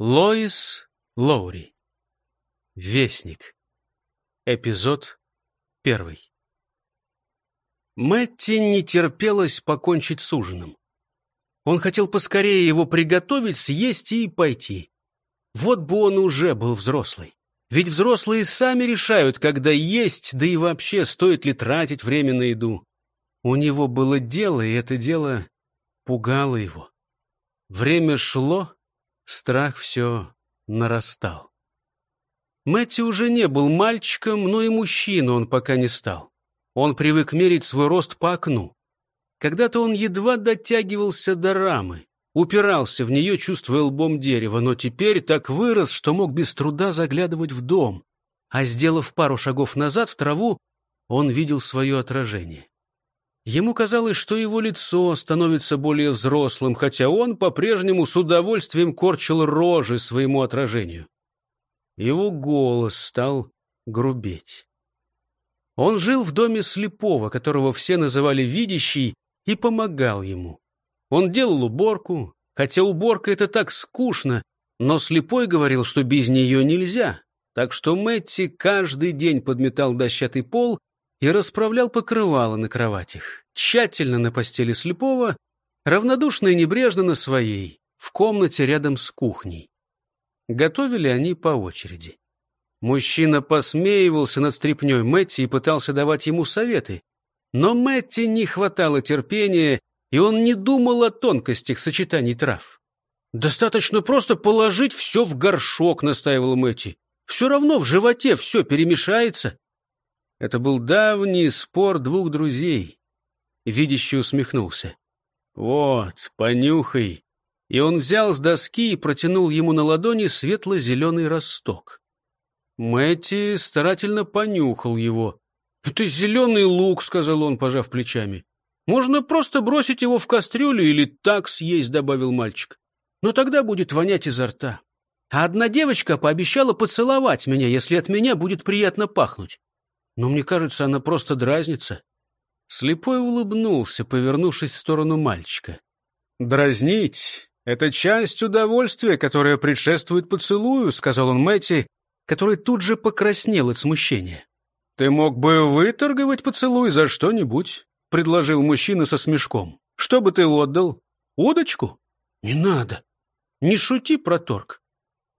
Лоис Лоури. Вестник. Эпизод первый. Мэтти не терпелось покончить с ужином. Он хотел поскорее его приготовить, съесть и пойти. Вот бы он уже был взрослый. Ведь взрослые сами решают, когда есть, да и вообще стоит ли тратить время на еду. У него было дело, и это дело пугало его. Время шло, Страх все нарастал. Мэтти уже не был мальчиком, но и мужчиной он пока не стал. Он привык мерить свой рост по окну. Когда-то он едва дотягивался до рамы, упирался в нее, чувствуя лбом дерева, но теперь так вырос, что мог без труда заглядывать в дом. А сделав пару шагов назад в траву, он видел свое отражение. Ему казалось, что его лицо становится более взрослым, хотя он по-прежнему с удовольствием корчил рожи своему отражению. Его голос стал грубеть. Он жил в доме слепого, которого все называли видящий, и помогал ему. Он делал уборку, хотя уборка — это так скучно, но слепой говорил, что без нее нельзя. Так что Мэтти каждый день подметал дощатый пол и расправлял покрывало на кроватях, тщательно на постели слепого, равнодушно и небрежно на своей, в комнате рядом с кухней. Готовили они по очереди. Мужчина посмеивался над стряпней Мэтти и пытался давать ему советы. Но Мэтти не хватало терпения, и он не думал о тонкостях сочетаний трав. «Достаточно просто положить все в горшок», — настаивал Мэтти. «Все равно в животе все перемешается». Это был давний спор двух друзей. Видящий усмехнулся. «Вот, понюхай». И он взял с доски и протянул ему на ладони светло-зеленый росток. Мэтти старательно понюхал его. «Это зеленый лук», — сказал он, пожав плечами. «Можно просто бросить его в кастрюлю или так съесть», — добавил мальчик. «Но тогда будет вонять изо рта. А одна девочка пообещала поцеловать меня, если от меня будет приятно пахнуть но мне кажется, она просто дразнится». Слепой улыбнулся, повернувшись в сторону мальчика. «Дразнить — это часть удовольствия, которое предшествует поцелую», — сказал он Мэтти, который тут же покраснел от смущения. «Ты мог бы выторговать поцелуй за что-нибудь», — предложил мужчина со смешком. «Что бы ты отдал? Удочку?» «Не надо. Не шути про торг».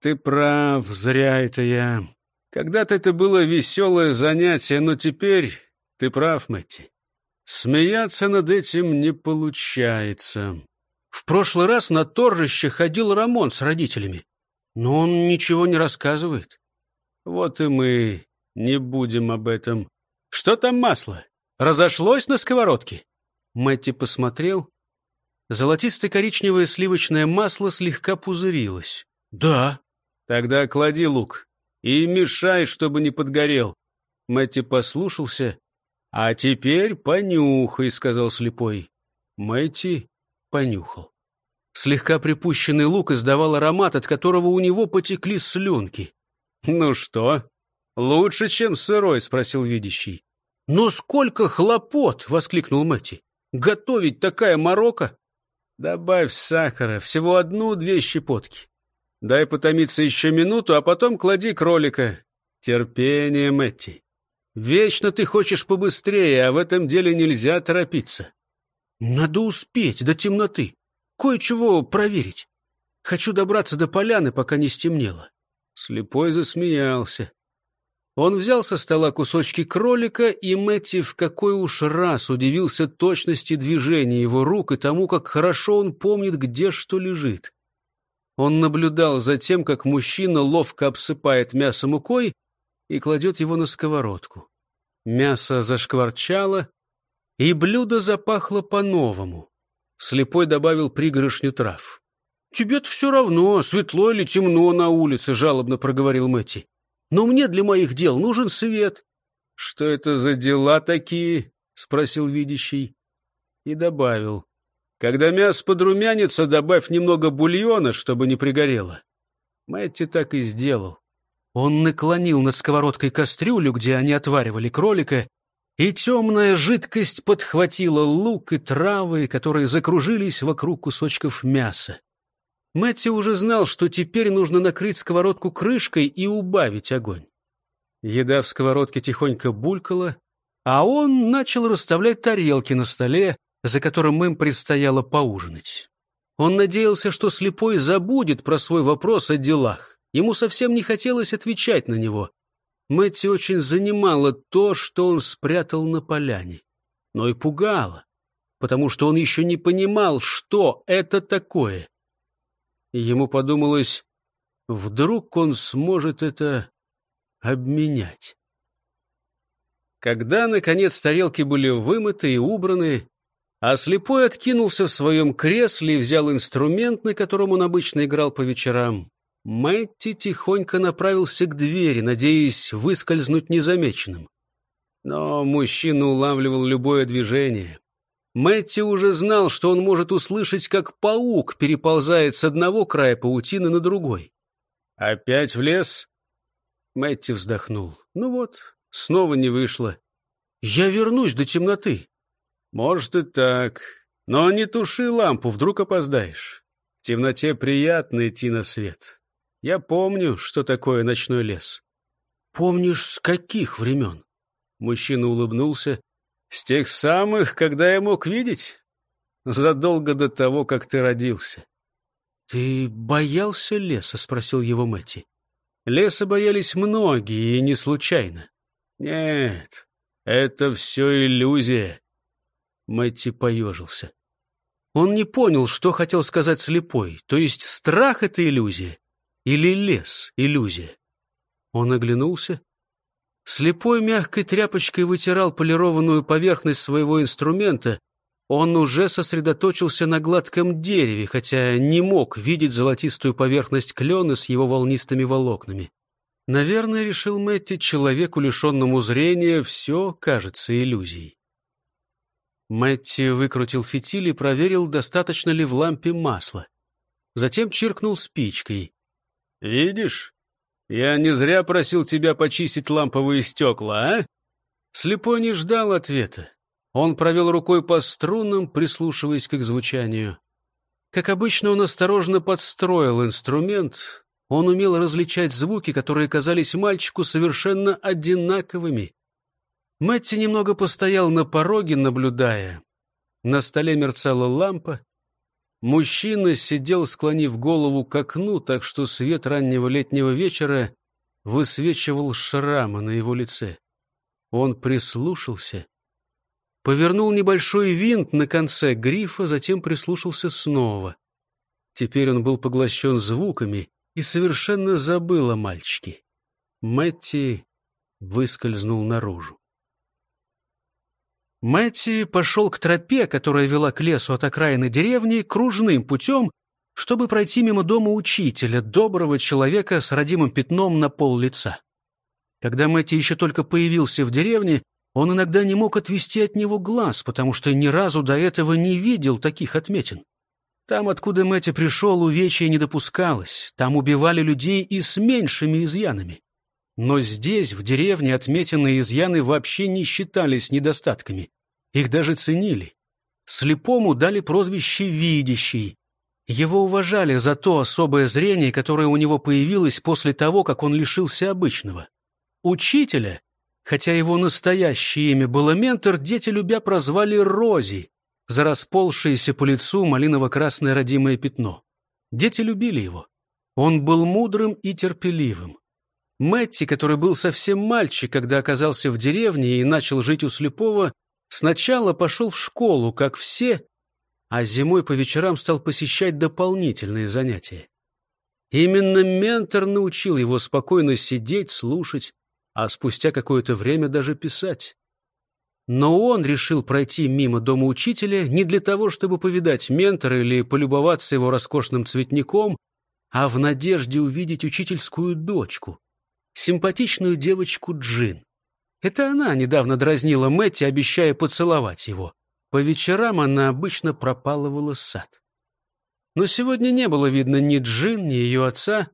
«Ты прав, зря это я. Когда-то это было веселое занятие, но теперь ты прав, Мэтти. Смеяться над этим не получается. В прошлый раз на торжище ходил Рамон с родителями, но он ничего не рассказывает. Вот и мы не будем об этом. Что там масло? Разошлось на сковородке? Мэтти посмотрел. Золотисто-коричневое сливочное масло слегка пузырилось. Да. Тогда клади лук и мешай, чтобы не подгорел. Мэтти послушался. «А теперь понюхай», — сказал слепой. Мэтти понюхал. Слегка припущенный лук издавал аромат, от которого у него потекли слюнки. «Ну что, лучше, чем сырой?» — спросил видящий. «Но сколько хлопот!» — воскликнул Мэтти. «Готовить такая морока!» «Добавь сахара, всего одну-две щепотки. Дай потомиться еще минуту, а потом клади кролика. Терпение, Мэтти. Вечно ты хочешь побыстрее, а в этом деле нельзя торопиться. Надо успеть до темноты. Кое-чего проверить. Хочу добраться до поляны, пока не стемнело. Слепой засмеялся. Он взял со стола кусочки кролика, и Мэтти в какой уж раз удивился точности движения его рук и тому, как хорошо он помнит, где что лежит. Он наблюдал за тем, как мужчина ловко обсыпает мясо мукой и кладет его на сковородку. Мясо зашкварчало, и блюдо запахло по-новому. Слепой добавил пригоршню трав. «Тебе-то все равно, светло или темно на улице», — жалобно проговорил Мэтти. «Но мне для моих дел нужен свет». «Что это за дела такие?» — спросил видящий. И добавил. Когда мясо подрумянится, добавь немного бульона, чтобы не пригорело. Мэтти так и сделал. Он наклонил над сковородкой кастрюлю, где они отваривали кролика, и темная жидкость подхватила лук и травы, которые закружились вокруг кусочков мяса. Мэтти уже знал, что теперь нужно накрыть сковородку крышкой и убавить огонь. Еда в сковородке тихонько булькала, а он начал расставлять тарелки на столе, за которым им предстояло поужинать. Он надеялся, что слепой забудет про свой вопрос о делах. Ему совсем не хотелось отвечать на него. Мэтти очень занимало то, что он спрятал на поляне. Но и пугало, потому что он еще не понимал, что это такое. ему подумалось, вдруг он сможет это обменять. Когда, наконец, тарелки были вымыты и убраны, а слепой откинулся в своем кресле и взял инструмент, на котором он обычно играл по вечерам, Мэтти тихонько направился к двери, надеясь выскользнуть незамеченным. Но мужчина улавливал любое движение. Мэтти уже знал, что он может услышать, как паук переползает с одного края паутины на другой. «Опять в лес?» Мэтти вздохнул. «Ну вот, снова не вышло. Я вернусь до темноты». «Может и так. Но не туши лампу, вдруг опоздаешь. В темноте приятно идти на свет. Я помню, что такое ночной лес». «Помнишь, с каких времен?» Мужчина улыбнулся. «С тех самых, когда я мог видеть? Задолго до того, как ты родился». «Ты боялся леса?» — спросил его Мэтти. Леса боялись многие, и не случайно. Нет, это все иллюзия. Мэтти поежился. Он не понял, что хотел сказать слепой. То есть страх — это иллюзия? Или лес — иллюзия? Он оглянулся. Слепой мягкой тряпочкой вытирал полированную поверхность своего инструмента, он уже сосредоточился на гладком дереве, хотя не мог видеть золотистую поверхность клена с его волнистыми волокнами. Наверное, решил Мэтти, человеку, лишенному зрения, все кажется иллюзией. Мэтти выкрутил фитиль и проверил, достаточно ли в лампе масла. Затем чиркнул спичкой. «Видишь, я не зря просил тебя почистить ламповые стекла, а?» Слепой не ждал ответа. Он провел рукой по струнам, прислушиваясь к их звучанию. Как обычно, он осторожно подстроил инструмент. Он умел различать звуки, которые казались мальчику совершенно одинаковыми. Мэтти немного постоял на пороге, наблюдая. На столе мерцала лампа. Мужчина сидел, склонив голову к окну, так что свет раннего летнего вечера высвечивал шрамы на его лице. Он прислушался повернул небольшой винт на конце грифа, затем прислушался снова. Теперь он был поглощен звуками и совершенно забыл о мальчике. Мэтти выскользнул наружу. Мэтти пошел к тропе, которая вела к лесу от окраины деревни, кружным путем, чтобы пройти мимо дома учителя, доброго человека с родимым пятном на пол лица. Когда Мэтти еще только появился в деревне, он иногда не мог отвести от него глаз, потому что ни разу до этого не видел таких отметин. Там, откуда Мэтти пришел, увечья не допускалось. Там убивали людей и с меньшими изъянами. Но здесь, в деревне, отметенные изъяны вообще не считались недостатками. Их даже ценили. Слепому дали прозвище «видящий». Его уважали за то особое зрение, которое у него появилось после того, как он лишился обычного. Учителя Хотя его настоящее имя было Ментор, дети любя прозвали Рози за расползшееся по лицу малиново-красное родимое пятно. Дети любили его. Он был мудрым и терпеливым. Мэтти, который был совсем мальчик, когда оказался в деревне и начал жить у слепого, сначала пошел в школу, как все, а зимой по вечерам стал посещать дополнительные занятия. Именно ментор научил его спокойно сидеть, слушать, а спустя какое-то время даже писать. Но он решил пройти мимо дома учителя не для того, чтобы повидать ментора или полюбоваться его роскошным цветником, а в надежде увидеть учительскую дочку, симпатичную девочку Джин. Это она недавно дразнила Мэтти, обещая поцеловать его. По вечерам она обычно пропалывала сад. Но сегодня не было видно ни Джин, ни ее отца.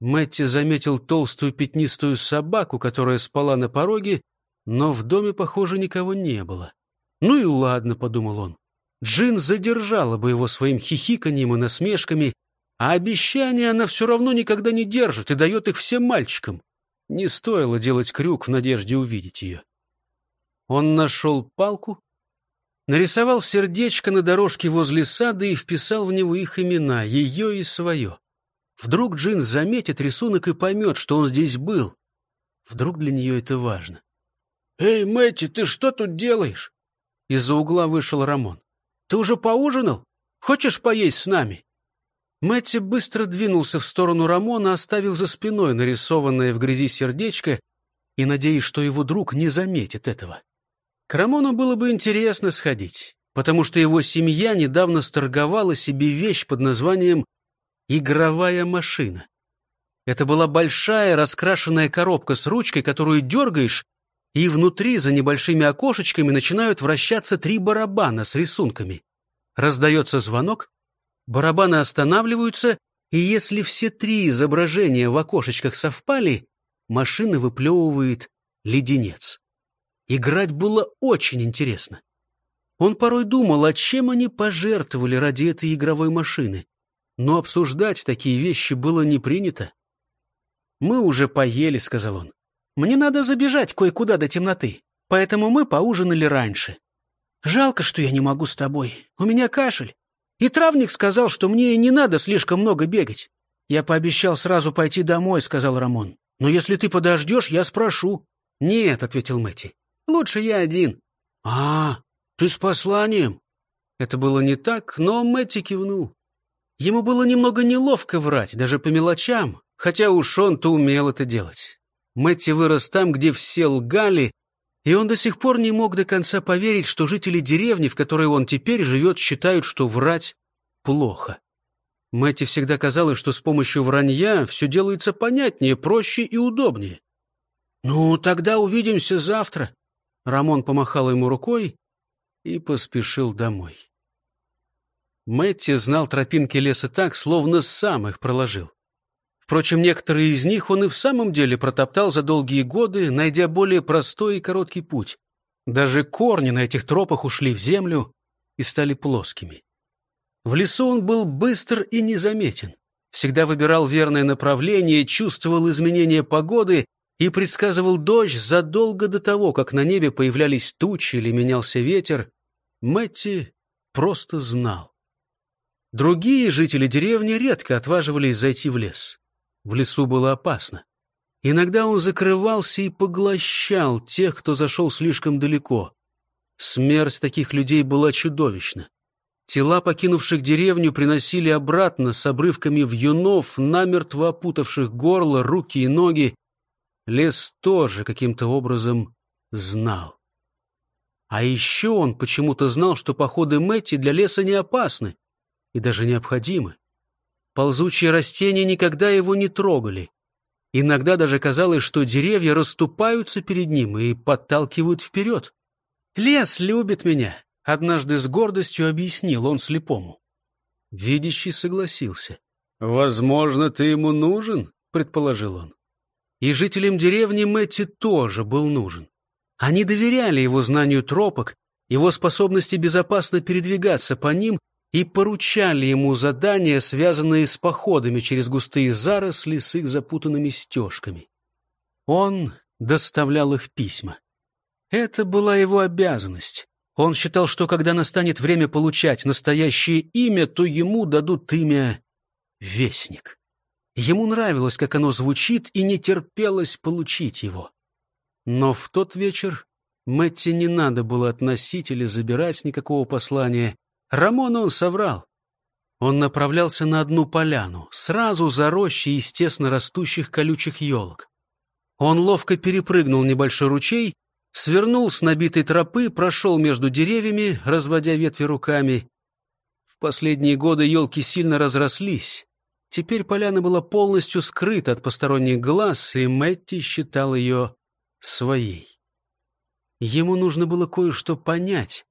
Мэтти заметил толстую пятнистую собаку, которая спала на пороге, но в доме, похоже, никого не было. «Ну и ладно», — подумал он. Джин задержала бы его своим хихиканьем и насмешками. А обещания она все равно никогда не держит и дает их всем мальчикам. Не стоило делать крюк в надежде увидеть ее. Он нашел палку, нарисовал сердечко на дорожке возле сада и вписал в него их имена, ее и свое. Вдруг Джин заметит рисунок и поймет, что он здесь был. Вдруг для нее это важно. «Эй, Мэтти, ты что тут делаешь?» Из-за угла вышел Рамон. «Ты уже поужинал? Хочешь поесть с нами?» Мэтти быстро двинулся в сторону Рамона, оставив за спиной нарисованное в грязи сердечко и надеясь, что его друг не заметит этого. К Рамону было бы интересно сходить, потому что его семья недавно сторговала себе вещь под названием «игровая машина». Это была большая раскрашенная коробка с ручкой, которую дергаешь, и внутри за небольшими окошечками начинают вращаться три барабана с рисунками. Раздается звонок, барабаны останавливаются, и если все три изображения в окошечках совпали, машина выплевывает леденец. Играть было очень интересно. Он порой думал, а чем они пожертвовали ради этой игровой машины. Но обсуждать такие вещи было не принято. «Мы уже поели», — сказал он. Мне надо забежать кое-куда до темноты, поэтому мы поужинали раньше. Жалко, что я не могу с тобой. У меня кашель. И травник сказал, что мне не надо слишком много бегать. Я пообещал сразу пойти домой, сказал Рамон. Но если ты подождешь, я спрошу. Нет, ответил Мэти. Лучше я один. А, ты с посланием? Это было не так, но Мэти кивнул. Ему было немного неловко врать, даже по мелочам, хотя уж он-то умел это делать. Мэтти вырос там, где все лгали, и он до сих пор не мог до конца поверить, что жители деревни, в которой он теперь живет, считают, что врать плохо. Мэтти всегда казалось, что с помощью вранья все делается понятнее, проще и удобнее. «Ну, тогда увидимся завтра», — Рамон помахал ему рукой и поспешил домой. Мэтти знал тропинки леса так, словно сам их проложил. Впрочем, некоторые из них он и в самом деле протоптал за долгие годы, найдя более простой и короткий путь. Даже корни на этих тропах ушли в землю и стали плоскими. В лесу он был быстр и незаметен. Всегда выбирал верное направление, чувствовал изменения погоды и предсказывал дождь задолго до того, как на небе появлялись тучи или менялся ветер. Мэтти просто знал. Другие жители деревни редко отваживались зайти в лес. В лесу было опасно. Иногда он закрывался и поглощал тех, кто зашел слишком далеко. Смерть таких людей была чудовищна. Тела покинувших деревню приносили обратно с обрывками вьюнов, намертво опутавших горло, руки и ноги. Лес тоже каким-то образом знал. А еще он почему-то знал, что походы Мэтти для леса не опасны и даже необходимы. Ползучие растения никогда его не трогали. Иногда даже казалось, что деревья расступаются перед ним и подталкивают вперед. «Лес любит меня», — однажды с гордостью объяснил он слепому. Видящий согласился. «Возможно, ты ему нужен», — предположил он. И жителям деревни Мэтти тоже был нужен. Они доверяли его знанию тропок, его способности безопасно передвигаться по ним и поручали ему задания, связанные с походами через густые заросли с их запутанными стежками. Он доставлял их письма. Это была его обязанность. Он считал, что когда настанет время получать настоящее имя, то ему дадут имя «Вестник». Ему нравилось, как оно звучит, и не терпелось получить его. Но в тот вечер Мэтти не надо было относить или забирать никакого послания. Рамону он соврал. Он направлялся на одну поляну, сразу за рощей из тесно растущих колючих елок. Он ловко перепрыгнул небольшой ручей, свернул с набитой тропы, прошел между деревьями, разводя ветви руками. В последние годы елки сильно разрослись. Теперь поляна была полностью скрыта от посторонних глаз, и Мэтти считал ее своей. Ему нужно было кое-что понять,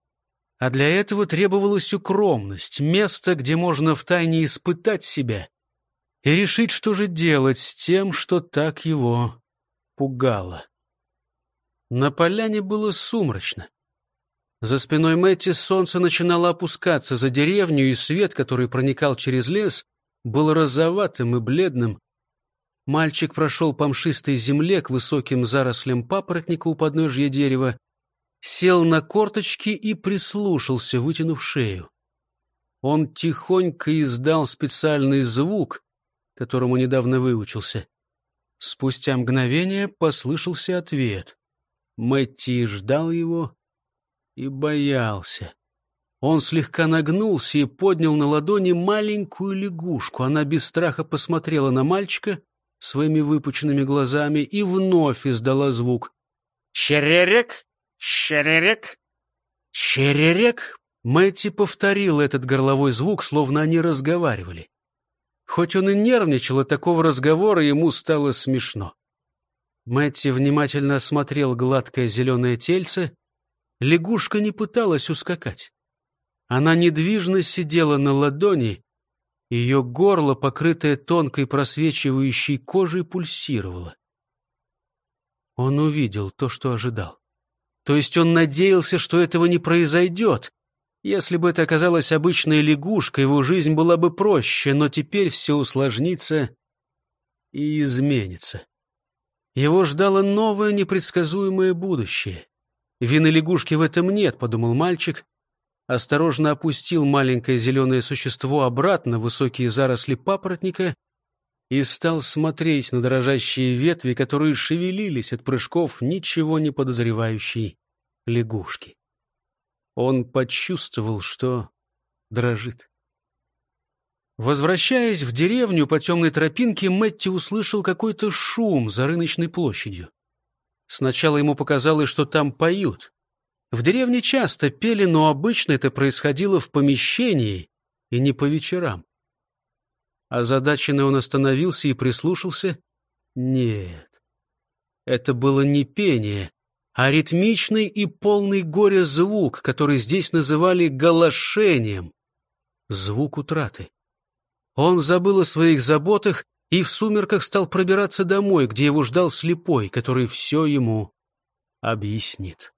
а для этого требовалась укромность, место, где можно втайне испытать себя и решить, что же делать с тем, что так его пугало. На поляне было сумрачно. За спиной Мэтти солнце начинало опускаться за деревню, и свет, который проникал через лес, был розоватым и бледным. Мальчик прошел по мшистой земле к высоким зарослям папоротника у подножья дерева, сел на корточки и прислушался, вытянув шею. Он тихонько издал специальный звук, которому недавно выучился. Спустя мгновение послышался ответ. Мэтти ждал его и боялся. Он слегка нагнулся и поднял на ладони маленькую лягушку. Она без страха посмотрела на мальчика своими выпученными глазами и вновь издала звук. «Черерек! Черерек!» «Черерек!» Мэтти повторил этот горловой звук, словно они разговаривали. Хоть он и нервничал от такого разговора, ему стало смешно. Мэтти внимательно осмотрел гладкое зеленое тельце. Лягушка не пыталась ускакать. Она недвижно сидела на ладони, ее горло, покрытое тонкой просвечивающей кожей, пульсировало. Он увидел то, что ожидал. То есть он надеялся, что этого не произойдет. Если бы это оказалась обычная лягушка, его жизнь была бы проще, но теперь все усложнится и изменится. Его ждало новое непредсказуемое будущее. Вины лягушки в этом нет, подумал мальчик, осторожно опустил маленькое зеленое существо обратно в высокие заросли папоротника и стал смотреть на дрожащие ветви, которые шевелились от прыжков ничего не подозревающей лягушки. Он почувствовал, что дрожит. Возвращаясь в деревню по темной тропинке, Мэтти услышал какой-то шум за рыночной площадью. Сначала ему показалось, что там поют. В деревне часто пели, но обычно это происходило в помещении и не по вечерам. Озадаченный он остановился и прислушался. Нет, это было не пение, а ритмичный и полный горя звук, который здесь называли галошением. Звук утраты. Он забыл о своих заботах и в сумерках стал пробираться домой, где его ждал слепой, который все ему объяснит.